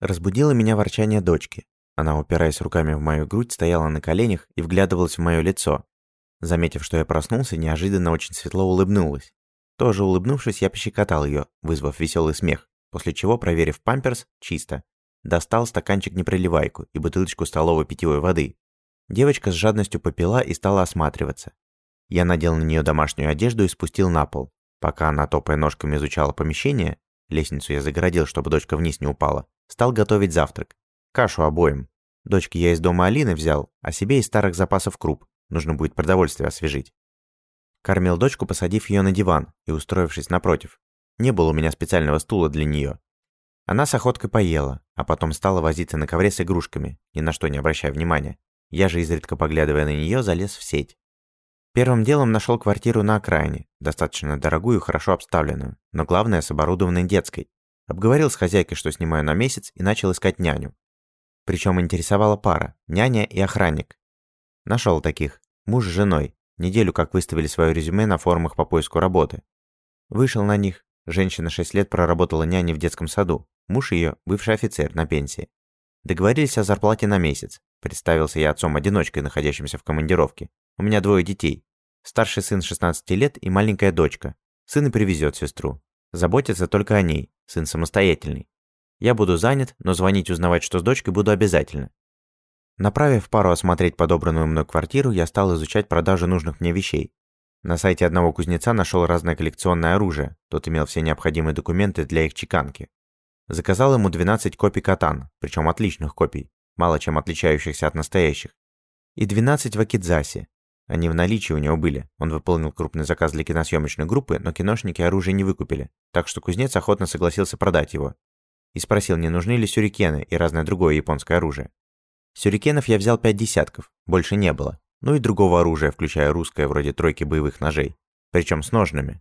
Разбудило меня ворчание дочки. Она, упираясь руками в мою грудь, стояла на коленях и вглядывалась в моё лицо. Заметив, что я проснулся, неожиданно очень светло улыбнулась. Тоже улыбнувшись, я пощекотал её, вызвав веселый смех, после чего, проверив памперс, чисто, достал стаканчик непроливайку и бутылочку столовой питьевой воды. Девочка с жадностью попила и стала осматриваться. Я надел на неё домашнюю одежду и спустил на пол. Пока она, топая ножками, изучала помещение, лестницу я загородил, чтобы дочка вниз не упала, стал готовить завтрак. Кашу обоим. Дочке я из дома Алины взял, а себе из старых запасов круп. Нужно будет продовольствие освежить. Кормил дочку, посадив ее на диван и устроившись напротив. Не было у меня специального стула для нее. Она с охоткой поела, а потом стала возиться на ковре с игрушками, ни на что не обращая внимания. Я же, изредка поглядывая на нее, залез в сеть. Первым делом нашел квартиру на окраине, достаточно дорогую и хорошо обставленную, но главное с оборудованной детской. Обговорил с хозяйкой, что снимаю на месяц, и начал искать няню. Причем интересовала пара – няня и охранник. Нашел таких. Муж с женой. Неделю как выставили свое резюме на форумах по поиску работы. Вышел на них. Женщина 6 лет проработала няней в детском саду. Муж ее – бывший офицер на пенсии. Договорились о зарплате на месяц. Представился я отцом-одиночкой, находящимся в командировке. У меня двое детей. Старший сын 16 лет и маленькая дочка. Сын и привезет сестру. Заботится только о ней. Сын самостоятельный. Я буду занят, но звонить узнавать, что с дочкой, буду обязательно. Направив пару осмотреть подобранную мной квартиру, я стал изучать продажу нужных мне вещей. На сайте одного кузнеца нашел разное коллекционное оружие, тот имел все необходимые документы для их чеканки. Заказал ему 12 копий катан, причем отличных копий, мало чем отличающихся от настоящих. И 12 вакидзаси. Они в наличии у него были. Он выполнил крупный заказ для киносъемочной группы, но киношники оружие не выкупили, так что кузнец охотно согласился продать его, и спросил, не нужны ли сюрикены и разное другое японское оружие. Сюрикенов я взял пять десятков, больше не было. Ну и другого оружия, включая русское, вроде тройки боевых ножей. Причем с ножными.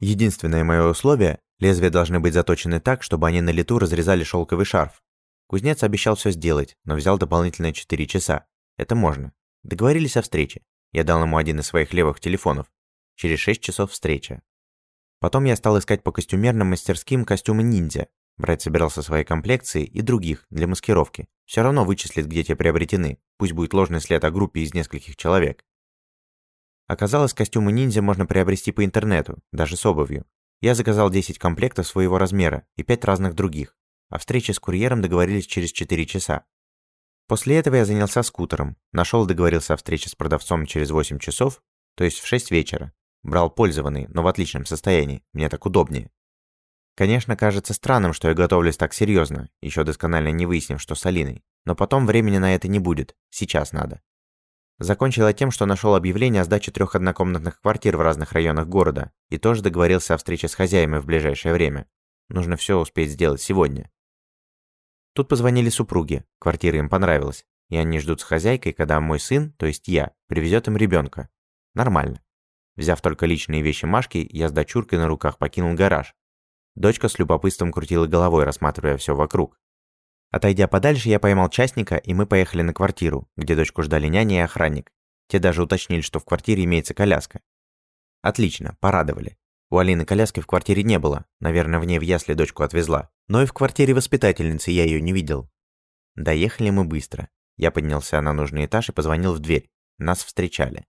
Единственное мое условие – лезвия должны быть заточены так, чтобы они на лету разрезали шелковый шарф. Кузнец обещал все сделать, но взял дополнительные 4 часа. Это можно. Договорились о встрече. Я дал ему один из своих левых телефонов. Через 6 часов встреча. Потом я стал искать по костюмерным мастерским костюмы ниндзя, Брать собирался свои комплекции и других для маскировки. Все равно вычислит, где те приобретены. Пусть будет ложный след о группе из нескольких человек. Оказалось, костюмы ниндзя можно приобрести по интернету, даже с обувью. Я заказал 10 комплектов своего размера и 5 разных других. О встрече с курьером договорились через 4 часа. После этого я занялся скутером. Нашел и договорился о встрече с продавцом через 8 часов, то есть в 6 вечера. Брал пользованный, но в отличном состоянии. Мне так удобнее. Конечно, кажется странным, что я готовлюсь так серьезно, еще досконально не выяснив, что с Алиной. Но потом времени на это не будет. Сейчас надо. Закончила тем, что нашел объявление о сдаче трех однокомнатных квартир в разных районах города и тоже договорился о встрече с хозяями в ближайшее время. Нужно все успеть сделать сегодня. Тут позвонили супруги, квартира им понравилась, и они ждут с хозяйкой, когда мой сын, то есть я, привезет им ребенка. Нормально. Взяв только личные вещи Машки, я с дочуркой на руках покинул гараж, Дочка с любопытством крутила головой, рассматривая все вокруг. Отойдя подальше, я поймал частника, и мы поехали на квартиру, где дочку ждали няня и охранник. Те даже уточнили, что в квартире имеется коляска. Отлично, порадовали. У Алины коляски в квартире не было, наверное, в ней в ясли дочку отвезла. Но и в квартире воспитательницы я ее не видел. Доехали мы быстро. Я поднялся на нужный этаж и позвонил в дверь. Нас встречали.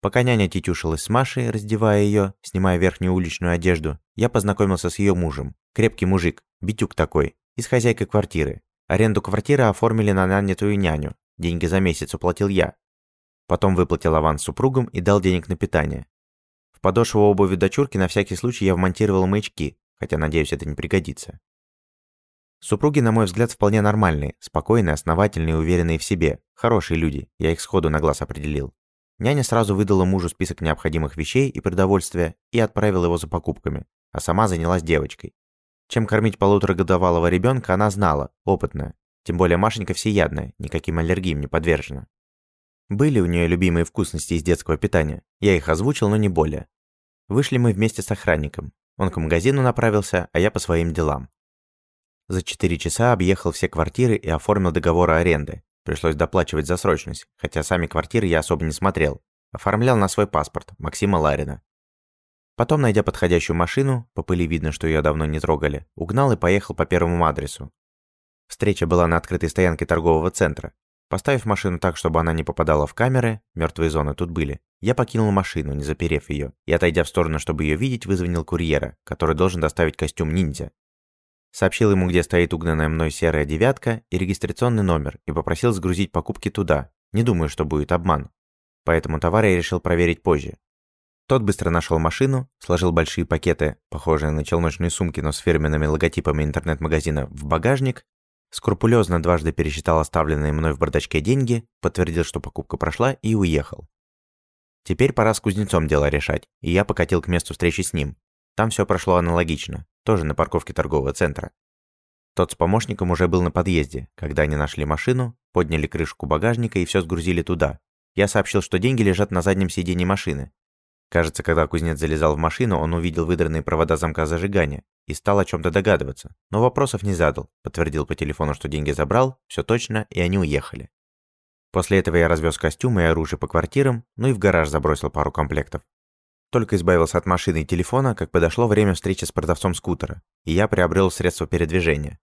Пока няня тетюшилась с Машей, раздевая ее, снимая верхнюю уличную одежду, я познакомился с ее мужем. Крепкий мужик, битюк такой, и с хозяйкой квартиры. Аренду квартиры оформили на нанятую няню. Деньги за месяц уплатил я. Потом выплатил аванс супругам и дал денег на питание. Подошву обуви дочурки на всякий случай я вмонтировал маячки, хотя, надеюсь, это не пригодится. Супруги, на мой взгляд, вполне нормальные, спокойные, основательные, уверенные в себе. Хорошие люди, я их сходу на глаз определил. Няня сразу выдала мужу список необходимых вещей и продовольствия и отправила его за покупками, а сама занялась девочкой. Чем кормить полуторагодовалого ребенка она знала, опытная. Тем более Машенька всеядная, никаким аллергиям не подвержена. Были у нее любимые вкусности из детского питания. Я их озвучил, но не более. Вышли мы вместе с охранником. Он к магазину направился, а я по своим делам. За 4 часа объехал все квартиры и оформил договор аренды, Пришлось доплачивать за срочность, хотя сами квартиры я особо не смотрел. Оформлял на свой паспорт, Максима Ларина. Потом, найдя подходящую машину, по пыли видно, что ее давно не трогали, угнал и поехал по первому адресу. Встреча была на открытой стоянке торгового центра. Поставив машину так, чтобы она не попадала в камеры, мертвые зоны тут были, я покинул машину, не заперев ее, и, отойдя в сторону, чтобы ее видеть, вызвонил курьера, который должен доставить костюм ниндзя. Сообщил ему, где стоит угнанная мной серая девятка и регистрационный номер, и попросил сгрузить покупки туда. Не думаю, что будет обман. Поэтому товар я решил проверить позже. Тот быстро нашел машину, сложил большие пакеты, похожие на челночные сумки, но с фирменными логотипами интернет-магазина, в багажник, скрупулезно дважды пересчитал оставленные мной в бардачке деньги, подтвердил, что покупка прошла, и уехал. Теперь пора с кузнецом дело решать, и я покатил к месту встречи с ним. Там все прошло аналогично тоже на парковке торгового центра. Тот с помощником уже был на подъезде, когда они нашли машину, подняли крышку багажника и все сгрузили туда. Я сообщил, что деньги лежат на заднем сиденье машины. Кажется, когда кузнец залезал в машину, он увидел выдранные провода замка зажигания и стал о чем-то догадываться, но вопросов не задал, подтвердил по телефону, что деньги забрал, все точно, и они уехали. После этого я развез костюмы и оружие по квартирам, ну и в гараж забросил пару комплектов. Только избавился от машины и телефона, как подошло время встречи с продавцом скутера, и я приобрел средства передвижения.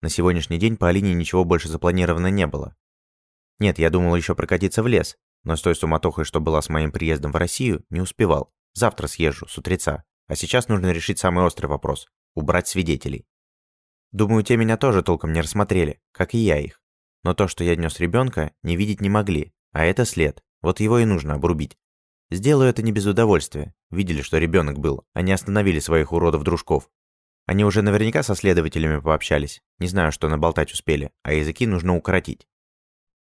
На сегодняшний день по Алине ничего больше запланировано не было. Нет, я думал еще прокатиться в лес, но с той суматохой, что была с моим приездом в Россию, не успевал. Завтра съезжу, с утреца. А сейчас нужно решить самый острый вопрос – убрать свидетелей. Думаю, те меня тоже толком не рассмотрели, как и я их. Но то, что я нес ребенка, не видеть не могли, а это след. Вот его и нужно обрубить. Сделаю это не без удовольствия. Видели, что ребенок был. Они остановили своих уродов-дружков. Они уже наверняка со следователями пообщались. Не знаю, что наболтать успели, а языки нужно укоротить.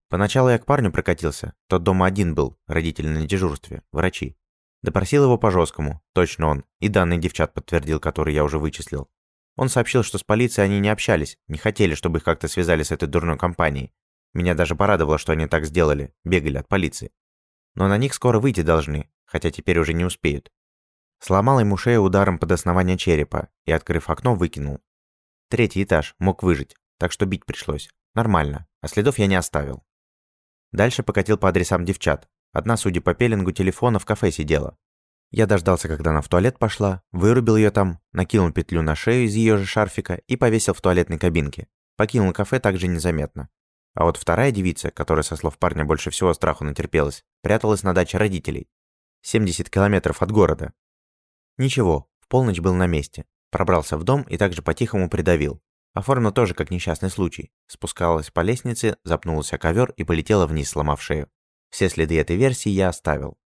Поначалу я к парню прокатился. Тот дома один был, родители на дежурстве, врачи. Допросил его по-жесткому, точно он, и данный девчат подтвердил, который я уже вычислил. Он сообщил, что с полицией они не общались, не хотели, чтобы их как-то связали с этой дурной компанией. Меня даже порадовало, что они так сделали, бегали от полиции но на них скоро выйти должны, хотя теперь уже не успеют. Сломал ему шею ударом под основание черепа и, открыв окно, выкинул. Третий этаж, мог выжить, так что бить пришлось. Нормально, а следов я не оставил. Дальше покатил по адресам девчат. Одна, судя по пеленгу телефона, в кафе сидела. Я дождался, когда она в туалет пошла, вырубил ее там, накинул петлю на шею из ее же шарфика и повесил в туалетной кабинке. Покинул кафе также незаметно. А вот вторая девица, которая со слов парня больше всего страху натерпелась, пряталась на даче родителей. 70 километров от города. Ничего, в полночь был на месте. Пробрался в дом и также по-тихому придавил. Оформил тоже как несчастный случай. Спускалась по лестнице, запнулась о ковер и полетела вниз, сломав шею. Все следы этой версии я оставил.